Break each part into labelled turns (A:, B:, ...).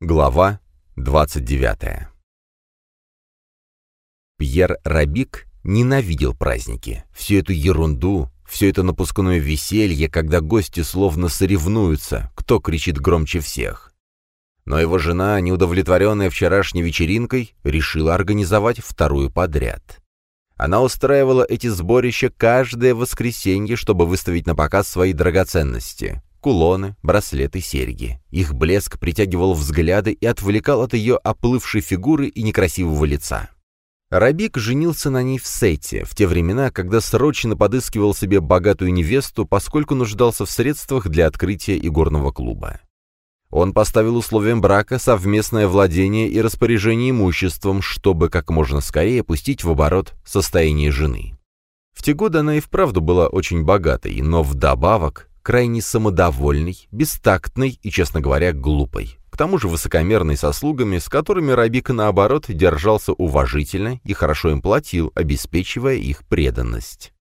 A: Глава 29 Пьер Рабик ненавидел праздники, всю эту ерунду, все это напускное веселье, когда гости словно соревнуются, кто кричит громче всех. Но его жена, неудовлетворенная вчерашней вечеринкой, решила организовать вторую подряд. Она устраивала эти сборища каждое воскресенье, чтобы выставить на показ свои драгоценности кулоны, браслеты, серьги. Их блеск притягивал взгляды и отвлекал от ее оплывшей фигуры и некрасивого лица. Рабик женился на ней в Сете, в те времена, когда срочно подыскивал себе богатую невесту, поскольку нуждался в средствах для открытия игорного клуба. Он поставил условием брака совместное владение и распоряжение имуществом, чтобы как можно скорее пустить в оборот состояние жены. В те годы она и вправду была очень богатой, но вдобавок крайне самодовольной, бестактной и, честно говоря, глупой. К тому же высокомерной со слугами, с которыми Рабик, наоборот, держался уважительно и хорошо им платил, обеспечивая их преданность.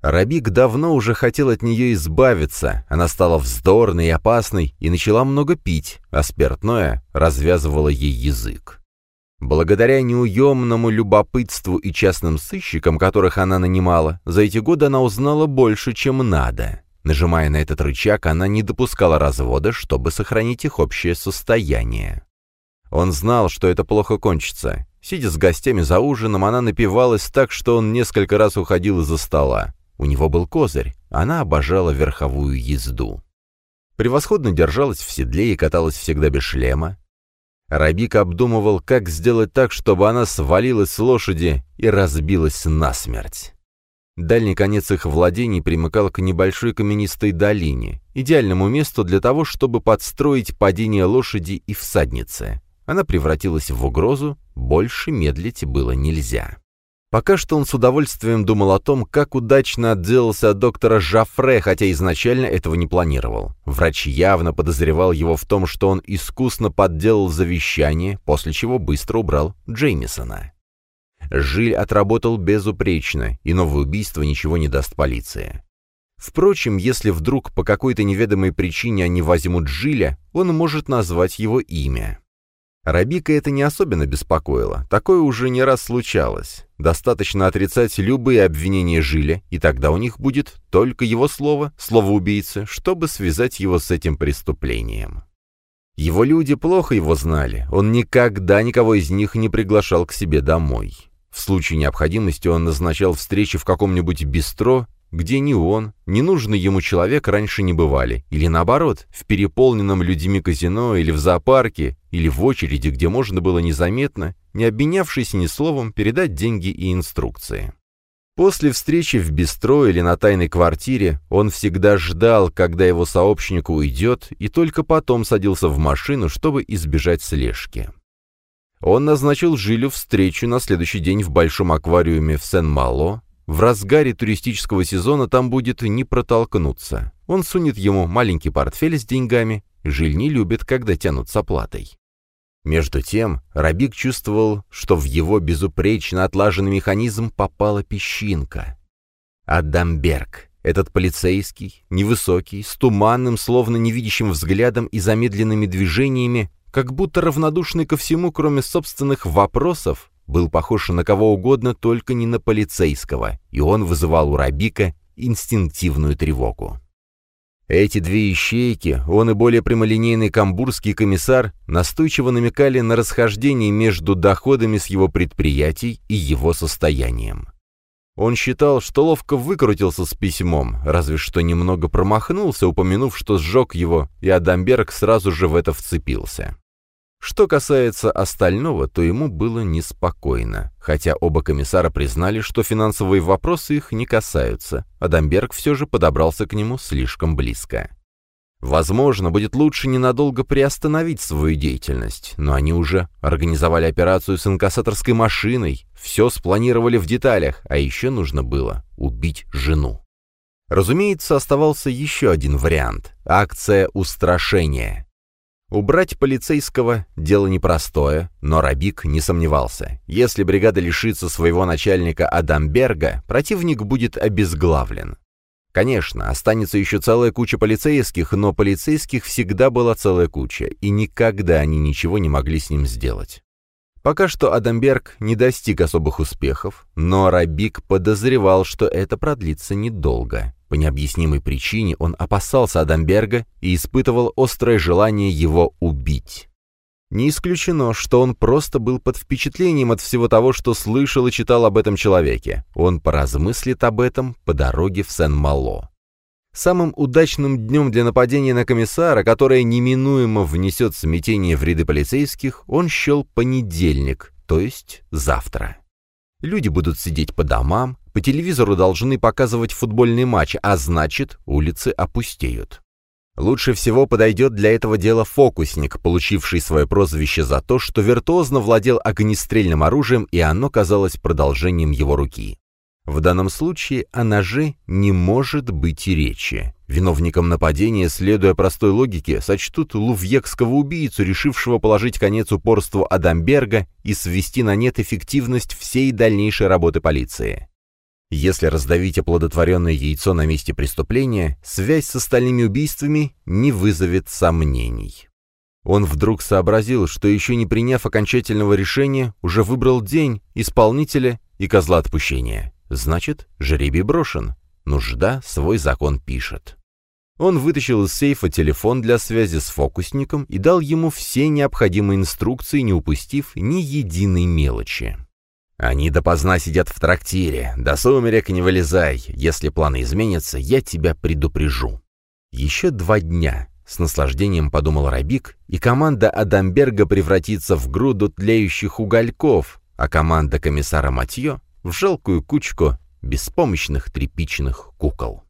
A: Рабик давно уже хотел от нее избавиться, она стала вздорной и опасной и начала много пить, а спиртное развязывало ей язык. Благодаря неуемному любопытству и частным сыщикам, которых она нанимала, за эти годы она узнала больше, чем надо. Нажимая на этот рычаг, она не допускала развода, чтобы сохранить их общее состояние. Он знал, что это плохо кончится. Сидя с гостями за ужином, она напивалась так, что он несколько раз уходил из-за стола. У него был козырь, она обожала верховую езду. Превосходно держалась в седле и каталась всегда без шлема. Рабик обдумывал, как сделать так, чтобы она свалилась с лошади и разбилась насмерть. Дальний конец их владений примыкал к небольшой каменистой долине, идеальному месту для того, чтобы подстроить падение лошади и всадницы. Она превратилась в угрозу, больше медлить было нельзя. Пока что он с удовольствием думал о том, как удачно отделался от доктора Жафре, хотя изначально этого не планировал. Врач явно подозревал его в том, что он искусно подделал завещание, после чего быстро убрал Джеймисона. Жиль отработал безупречно, и новое убийство ничего не даст полиции. Впрочем, если вдруг по какой-то неведомой причине они возьмут Жиля, он может назвать его имя. Рабика это не особенно беспокоило, такое уже не раз случалось. Достаточно отрицать любые обвинения Жиля, и тогда у них будет только его слово, слово убийцы, чтобы связать его с этим преступлением. Его люди плохо его знали, он никогда никого из них не приглашал к себе домой. В случае необходимости он назначал встречи в каком-нибудь бистро, где ни он, ни нужный ему человек раньше не бывали, или наоборот, в переполненном людьми казино или в зоопарке, или в очереди, где можно было незаметно, не обменявшись ни словом, передать деньги и инструкции. После встречи в бистро или на тайной квартире он всегда ждал, когда его сообщник уйдет, и только потом садился в машину, чтобы избежать слежки. Он назначил Жилю встречу на следующий день в большом аквариуме в Сен-Мало. В разгаре туристического сезона там будет не протолкнуться. Он сунет ему маленький портфель с деньгами. Жиль не любит, когда тянут с оплатой. Между тем, Рабик чувствовал, что в его безупречно отлаженный механизм попала песчинка. Адамберг, этот полицейский, невысокий, с туманным, словно невидящим взглядом и замедленными движениями, как будто равнодушный ко всему, кроме собственных вопросов, был похож на кого угодно, только не на полицейского, и он вызывал у Рабика инстинктивную тревогу. Эти две ищейки, он и более прямолинейный камбурский комиссар, настойчиво намекали на расхождение между доходами с его предприятий и его состоянием. Он считал, что ловко выкрутился с письмом, разве что немного промахнулся, упомянув, что сжег его, и Адамберг сразу же в это вцепился. Что касается остального, то ему было неспокойно, хотя оба комиссара признали, что финансовые вопросы их не касаются, Адамберг все же подобрался к нему слишком близко. Возможно, будет лучше ненадолго приостановить свою деятельность, но они уже организовали операцию с инкассаторской машиной, все спланировали в деталях, а еще нужно было убить жену. Разумеется, оставался еще один вариант – акция устрашения. Убрать полицейского – дело непростое, но Рабик не сомневался. Если бригада лишится своего начальника Адамберга, противник будет обезглавлен. Конечно, останется еще целая куча полицейских, но полицейских всегда была целая куча, и никогда они ничего не могли с ним сделать. Пока что Адамберг не достиг особых успехов, но Рабик подозревал, что это продлится недолго. По необъяснимой причине он опасался Адамберга и испытывал острое желание его убить. Не исключено, что он просто был под впечатлением от всего того, что слышал и читал об этом человеке. Он поразмыслит об этом по дороге в Сен-Мало. Самым удачным днем для нападения на комиссара, которое неминуемо внесет смятение в ряды полицейских, он счел понедельник, то есть завтра. Люди будут сидеть по домам, по телевизору должны показывать футбольный матч, а значит, улицы опустеют. Лучше всего подойдет для этого дела фокусник, получивший свое прозвище за то, что виртуозно владел огнестрельным оружием, и оно казалось продолжением его руки. В данном случае о ноже не может быть и речи. Виновником нападения, следуя простой логике, сочтут лувьекского убийцу, решившего положить конец упорству Адамберга и свести на нет эффективность всей дальнейшей работы полиции. Если раздавить оплодотворенное яйцо на месте преступления, связь с остальными убийствами не вызовет сомнений. Он вдруг сообразил, что еще не приняв окончательного решения, уже выбрал день, исполнителя и козла отпущения. Значит, жребий брошен. Нужда свой закон пишет. Он вытащил из сейфа телефон для связи с фокусником и дал ему все необходимые инструкции, не упустив ни единой мелочи. «Они допоздна сидят в трактире. До сумерек не вылезай. Если планы изменятся, я тебя предупрежу». Еще два дня, с наслаждением подумал Рабик, и команда Адамберга превратится в груду тлеющих угольков, а команда комиссара Матье в жалкую кучку беспомощных тряпичных кукол.